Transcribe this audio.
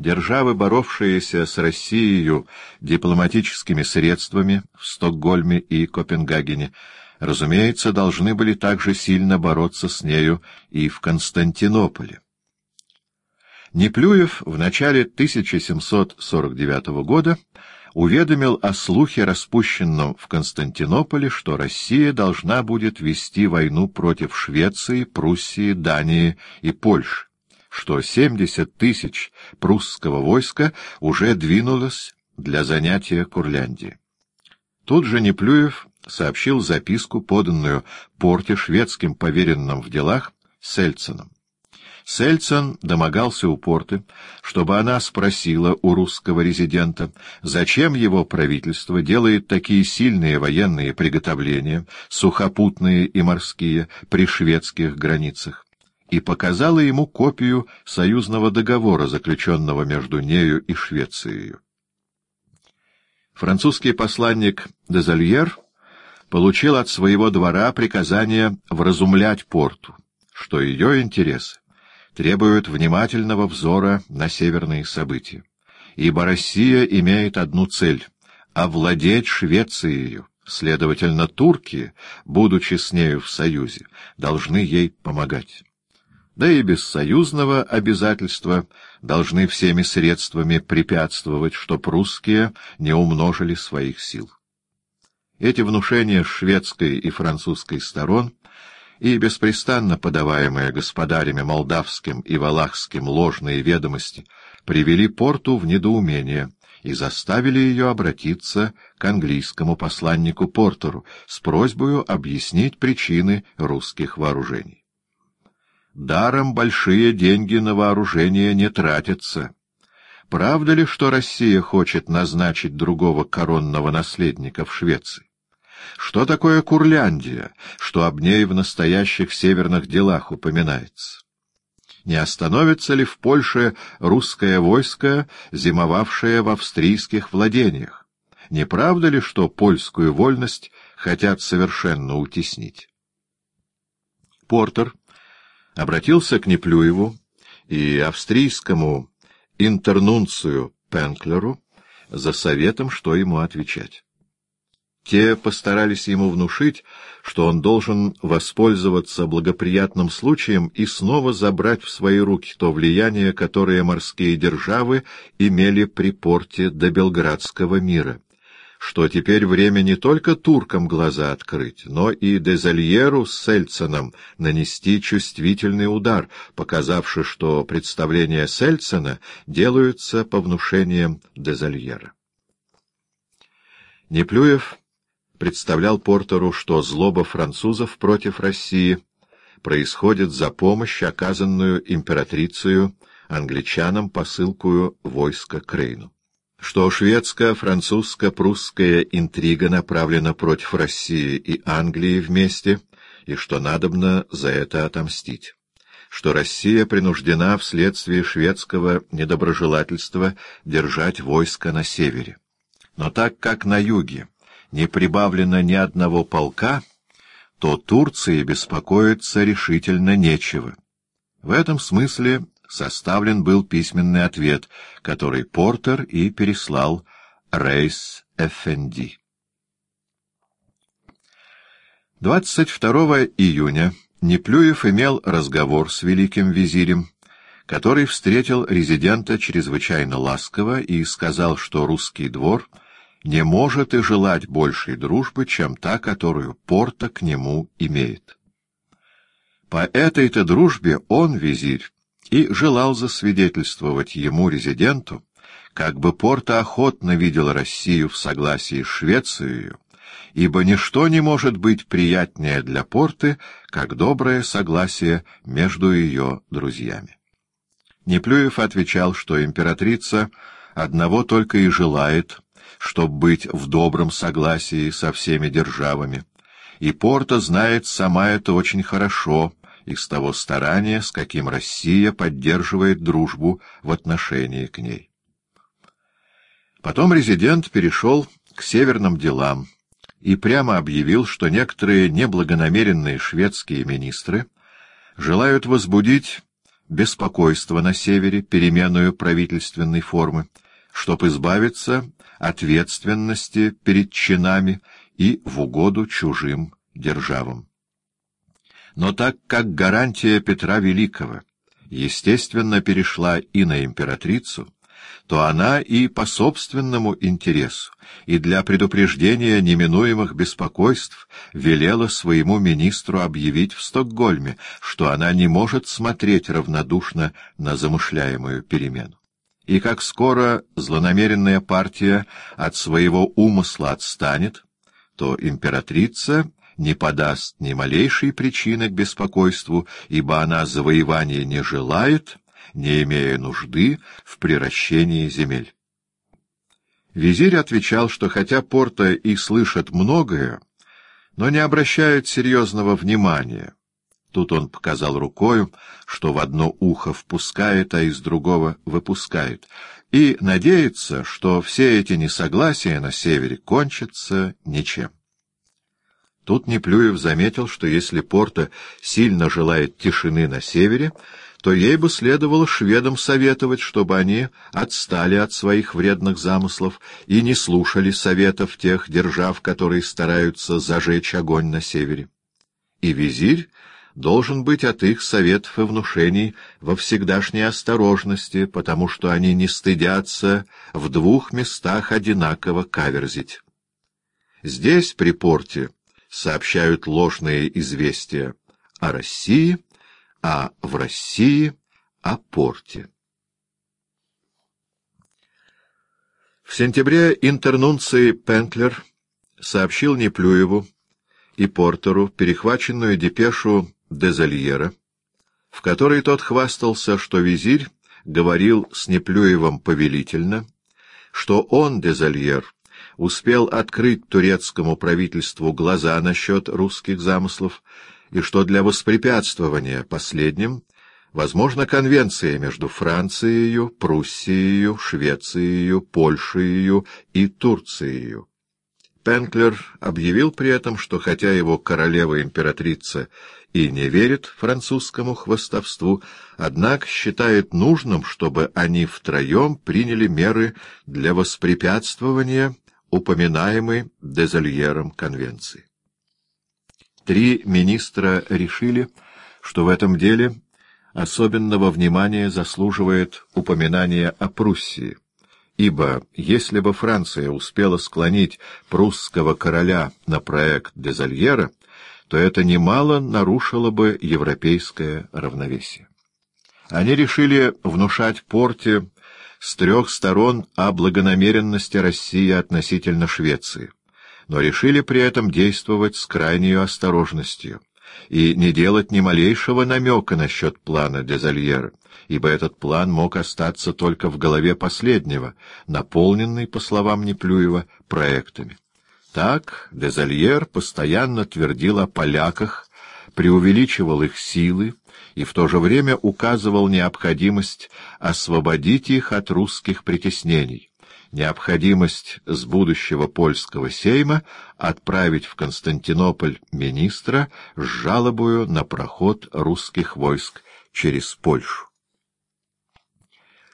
Державы, боровшиеся с Россией дипломатическими средствами в Стокгольме и Копенгагене, разумеется, должны были также сильно бороться с нею и в Константинополе. Неплюев в начале 1749 года уведомил о слухе, распущенном в Константинополе, что Россия должна будет вести войну против Швеции, Пруссии, Дании и Польши, что 70 тысяч прусского войска уже двинулось для занятия Курляндии. Тут же Неплюев сообщил записку, поданную Порте шведским поверенным в делах Сельцином. Сельцин домогался у порты, чтобы она спросила у русского резидента, зачем его правительство делает такие сильные военные приготовления, сухопутные и морские, при шведских границах, и показала ему копию союзного договора, заключенного между нею и Швецией. Французский посланник Дезальер получил от своего двора приказание вразумлять порту, что ее интересы требуют внимательного взора на северные события, ибо Россия имеет одну цель — овладеть Швецией, следовательно, турки, будучи с нею в союзе, должны ей помогать. Да и без союзного обязательства должны всеми средствами препятствовать, чтоб русские не умножили своих сил. Эти внушения шведской и французской сторон и беспрестанно подаваемые господарями молдавским и валахским ложные ведомости привели порту в недоумение и заставили ее обратиться к английскому посланнику Портеру с просьбой объяснить причины русских вооружений. Даром большие деньги на вооружение не тратятся. Правда ли, что Россия хочет назначить другого коронного наследника в Швеции? Что такое Курляндия, что об ней в настоящих северных делах упоминается? Не остановится ли в Польше русское войско, зимовавшее в австрийских владениях? Не правда ли, что польскую вольность хотят совершенно утеснить? Портер обратился к Неплюеву и австрийскому интернунцию Пенклеру за советом, что ему отвечать. Те постарались ему внушить, что он должен воспользоваться благоприятным случаем и снова забрать в свои руки то влияние, которое морские державы имели при порте до Белградского мира, что теперь время не только туркам глаза открыть, но и Дезальеру с Сельценом нанести чувствительный удар, показавший, что представления Сельцена делаются по внушениям Дезальера. Неплюев представлял Портеру, что злоба французов против России происходит за помощь, оказанную императрицею англичанам посылкую войска к Рейну. Что шведско-французско-прусская интрига направлена против России и Англии вместе, и что надобно за это отомстить. Что Россия принуждена вследствие шведского недоброжелательства держать войско на севере. Но так как на юге не прибавлено ни одного полка, то Турции беспокоиться решительно нечего. В этом смысле составлен был письменный ответ, который Портер и переслал Рейс Эфенди. 22 июня Неплюев имел разговор с великим визирем, который встретил резидента чрезвычайно ласково и сказал, что русский двор — не может и желать большей дружбы, чем та, которую Порта к нему имеет. По этой-то дружбе он, визирь, и желал засвидетельствовать ему, резиденту, как бы Порта охотно видел Россию в согласии с Швецией, ибо ничто не может быть приятнее для Порты, как доброе согласие между ее друзьями. Неплюев отвечал, что императрица одного только и желает — чтобы быть в добром согласии со всеми державами. И Порта знает сама это очень хорошо из того старания, с каким Россия поддерживает дружбу в отношении к ней. Потом резидент перешел к северным делам и прямо объявил, что некоторые неблагонамеренные шведские министры желают возбудить беспокойство на севере, переменную правительственной формы, чтоб избавиться ответственности перед чинами и в угоду чужим державам. Но так как гарантия Петра Великого, естественно, перешла и на императрицу, то она и по собственному интересу, и для предупреждения неминуемых беспокойств велела своему министру объявить в Стокгольме, что она не может смотреть равнодушно на замышляемую перемену. И как скоро злонамеренная партия от своего умысла отстанет, то императрица не подаст ни малейшей причины к беспокойству, ибо она завоевания не желает, не имея нужды в приращении земель. Визирь отвечал, что хотя Порта и слышит многое, но не обращает серьезного внимания. Тут он показал рукою, что в одно ухо впускает, а из другого выпускает, и надеется, что все эти несогласия на севере кончатся ничем. Тут Неплюев заметил, что если Порта сильно желает тишины на севере, то ей бы следовало шведам советовать, чтобы они отстали от своих вредных замыслов и не слушали советов тех держав, которые стараются зажечь огонь на севере. И визирь должен быть от их советов и внушений во всегдашней осторожности, потому что они не стыдятся в двух местах одинаково каверзить. Здесь, при порте, сообщают ложные известия о России — а в России — о порте. В сентябре интернунций Пентлер сообщил Неплюеву и Портеру перехваченную депешу Дезальера, в которой тот хвастался, что визирь говорил с Неплюевым повелительно, что он, Дезальер, успел открыть турецкому правительству глаза насчет русских замыслов, и что для воспрепятствования последним возможна конвенция между Францией, Пруссией, Швецией, Польшей и Турцией. Пенклер объявил при этом, что хотя его королева-императрица и не верит французскому хвостовству, однако считает нужным, чтобы они втроем приняли меры для воспрепятствования упоминаемой Дезальером конвенции. Три министра решили, что в этом деле особенного внимания заслуживает упоминание о Пруссии, ибо если бы Франция успела склонить прусского короля на проект Дезальера, то это немало нарушило бы европейское равновесие. Они решили внушать Порте с трех сторон о благонамеренности России относительно Швеции но решили при этом действовать с крайней осторожностью и не делать ни малейшего намека насчет плана Дезальера, ибо этот план мог остаться только в голове последнего, наполненный, по словам Неплюева, проектами. Так Дезальер постоянно твердил о поляках, преувеличивал их силы и в то же время указывал необходимость освободить их от русских притеснений, необходимость с будущего польского сейма отправить в Константинополь министра с жалобою на проход русских войск через Польшу.